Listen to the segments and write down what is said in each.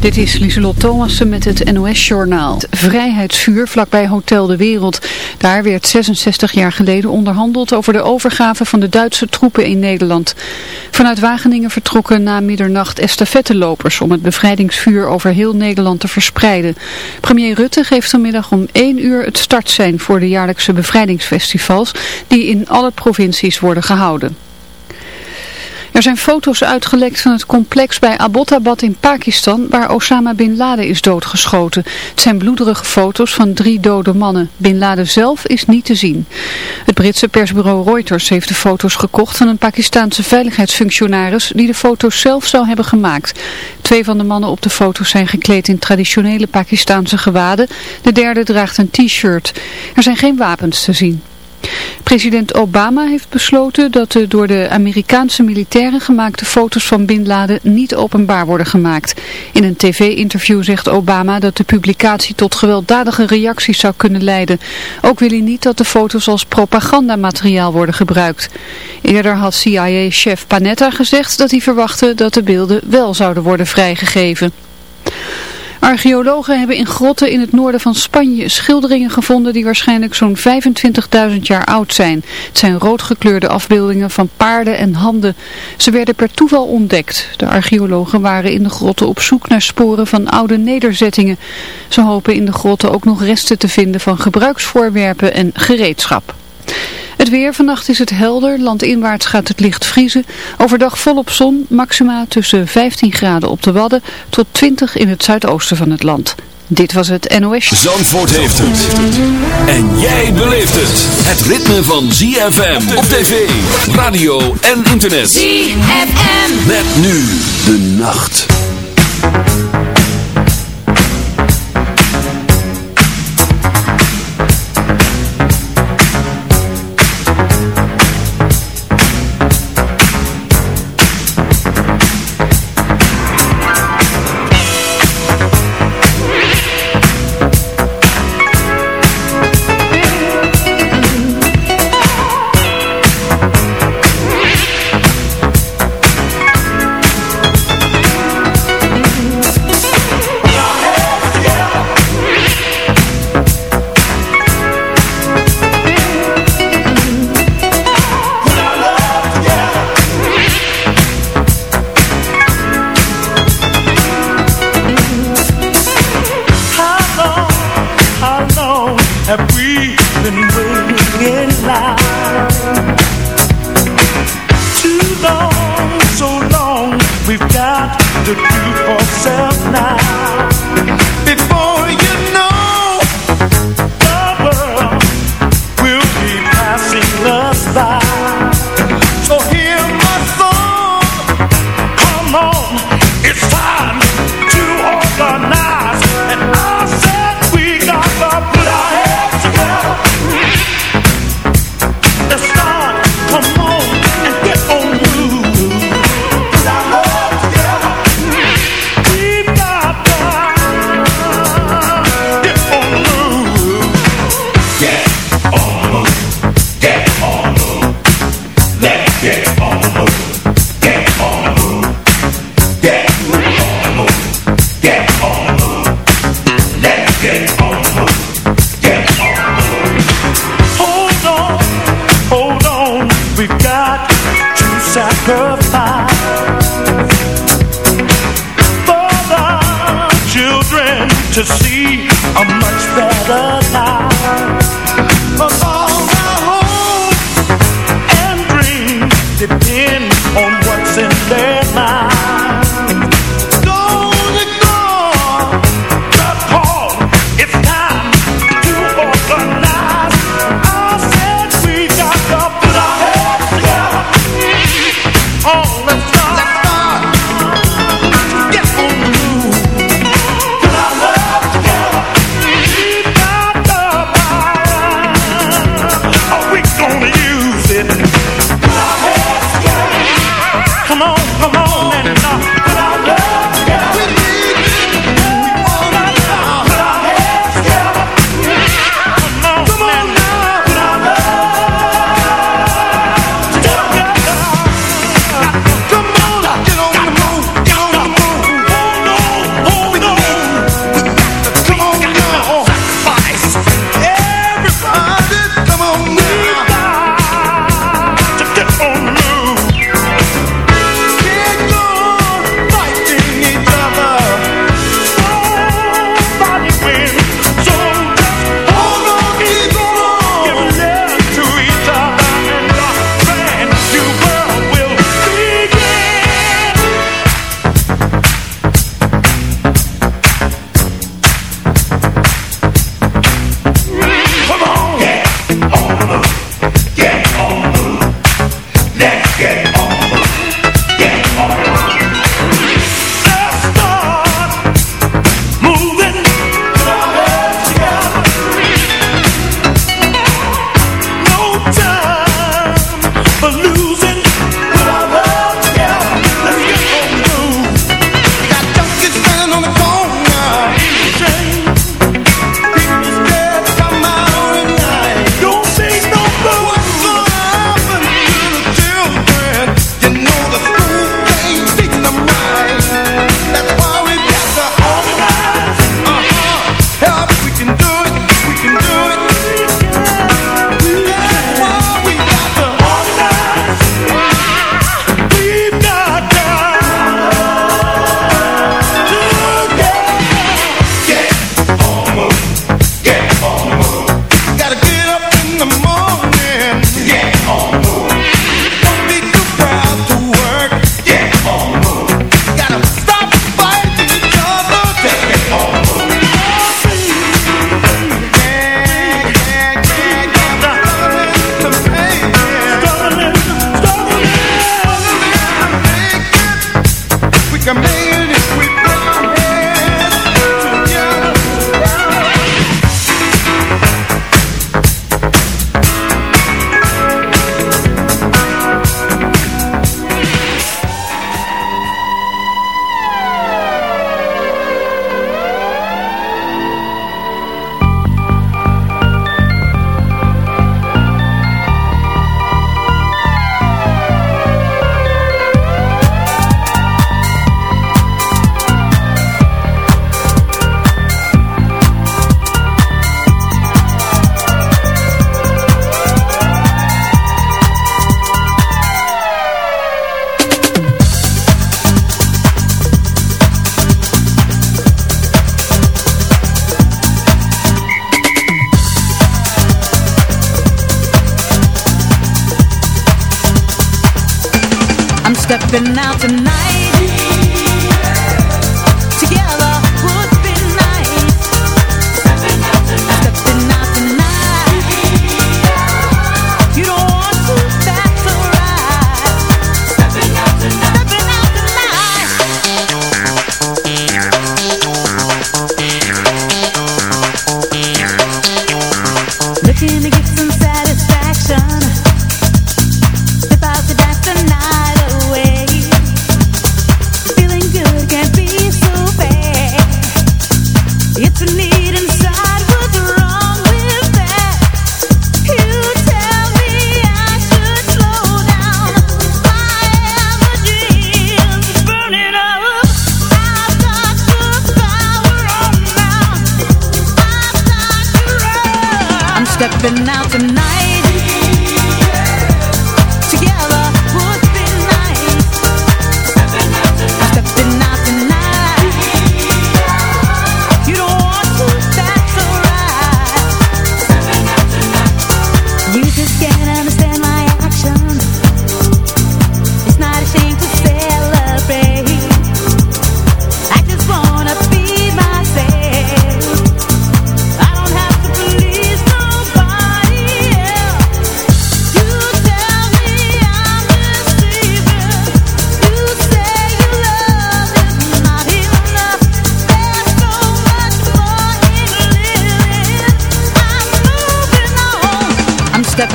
Dit is Lieselot Thomassen met het NOS-journaal. Vrijheidsvuur vlakbij Hotel de Wereld. Daar werd 66 jaar geleden onderhandeld over de overgave van de Duitse troepen in Nederland. Vanuit Wageningen vertrokken na middernacht estafettelopers om het bevrijdingsvuur over heel Nederland te verspreiden. Premier Rutte geeft vanmiddag om 1 uur het startsein voor de jaarlijkse bevrijdingsfestivals die in alle provincies worden gehouden. Er zijn foto's uitgelekt van het complex bij Abbottabad in Pakistan waar Osama Bin Laden is doodgeschoten. Het zijn bloederige foto's van drie dode mannen. Bin Laden zelf is niet te zien. Het Britse persbureau Reuters heeft de foto's gekocht van een Pakistaanse veiligheidsfunctionaris die de foto's zelf zou hebben gemaakt. Twee van de mannen op de foto's zijn gekleed in traditionele Pakistaanse gewaden. De derde draagt een t-shirt. Er zijn geen wapens te zien. President Obama heeft besloten dat de door de Amerikaanse militairen gemaakte foto's van Bin Laden niet openbaar worden gemaakt. In een tv-interview zegt Obama dat de publicatie tot gewelddadige reacties zou kunnen leiden. Ook wil hij niet dat de foto's als propagandamateriaal worden gebruikt. Eerder had CIA-chef Panetta gezegd dat hij verwachtte dat de beelden wel zouden worden vrijgegeven. Archeologen hebben in grotten in het noorden van Spanje schilderingen gevonden die waarschijnlijk zo'n 25.000 jaar oud zijn. Het zijn roodgekleurde afbeeldingen van paarden en handen. Ze werden per toeval ontdekt. De archeologen waren in de grotten op zoek naar sporen van oude nederzettingen. Ze hopen in de grotten ook nog resten te vinden van gebruiksvoorwerpen en gereedschap. Het weer, vannacht is het helder, landinwaarts gaat het licht vriezen. Overdag volop zon, maxima tussen 15 graden op de Wadden tot 20 in het zuidoosten van het land. Dit was het NOS. Zandvoort heeft het. En jij beleeft het. Het ritme van ZFM op tv, radio en internet. ZFM. Met nu de nacht.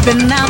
been out.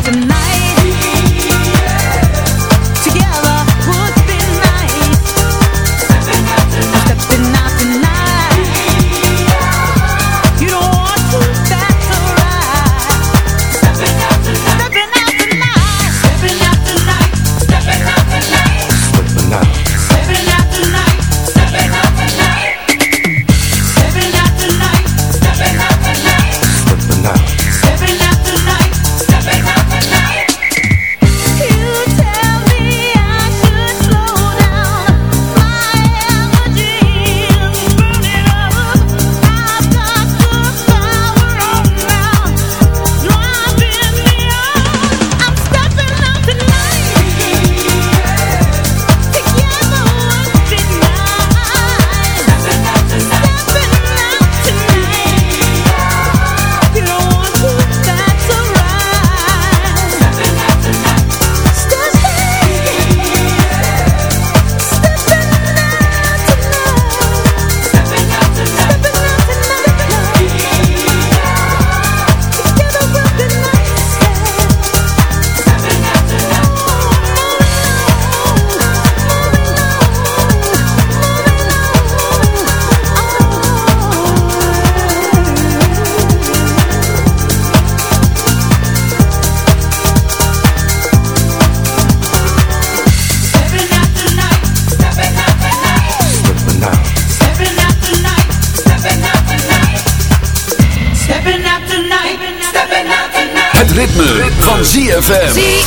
ZFM.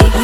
see.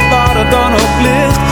het dan ook licht.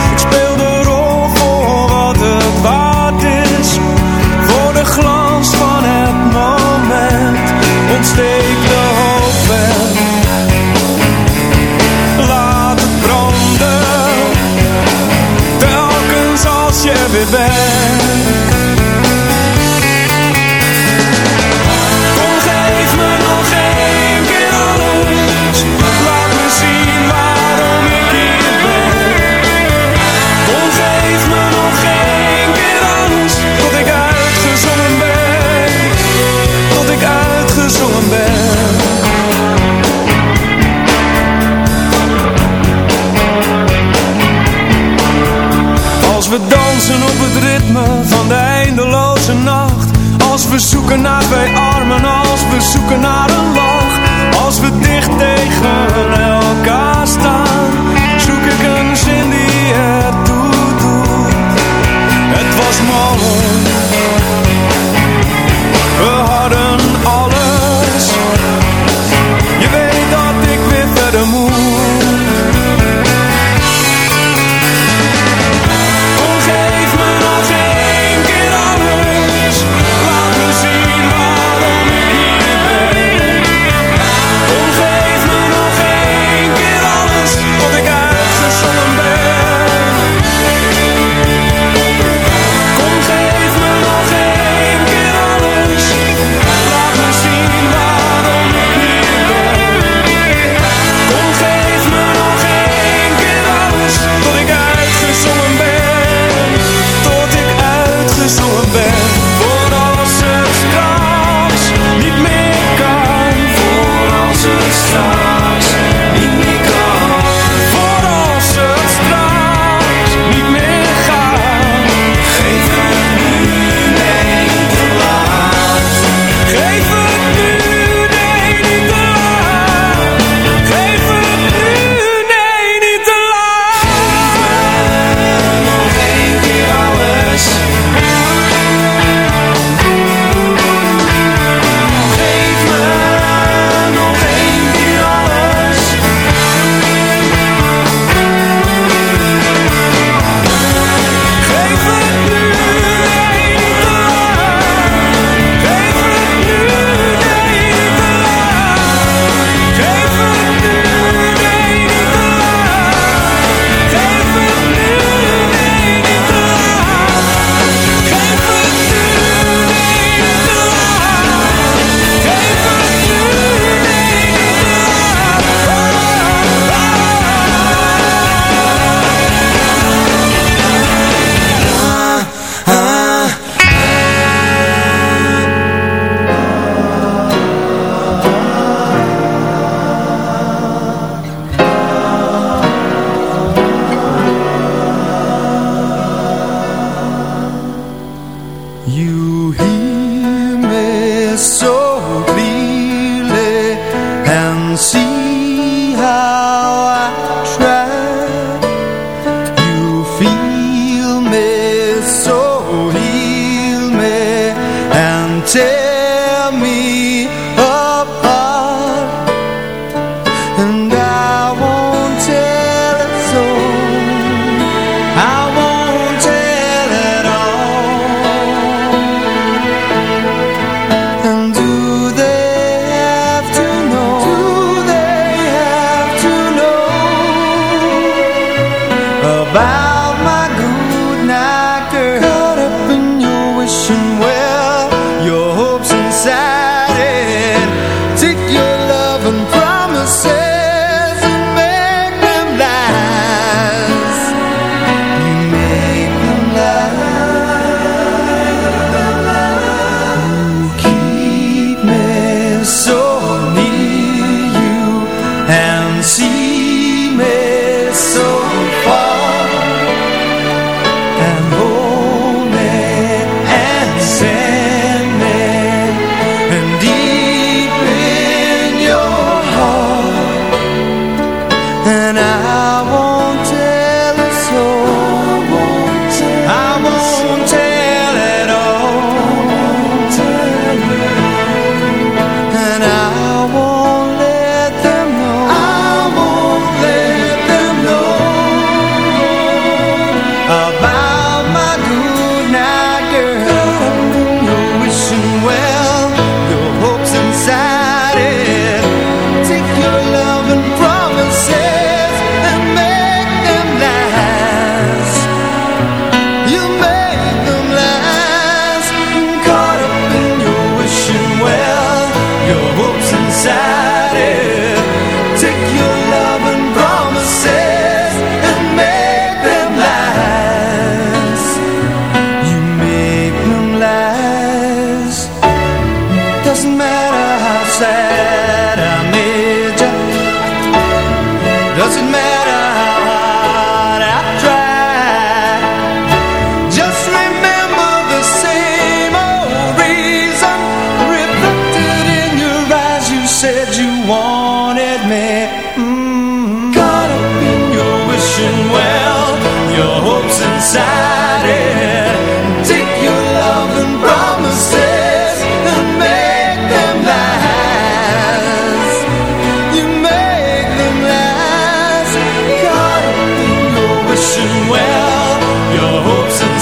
blindsided Take your love and promises And make them You make them wishing well. Your hopes and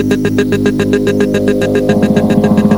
Thank you.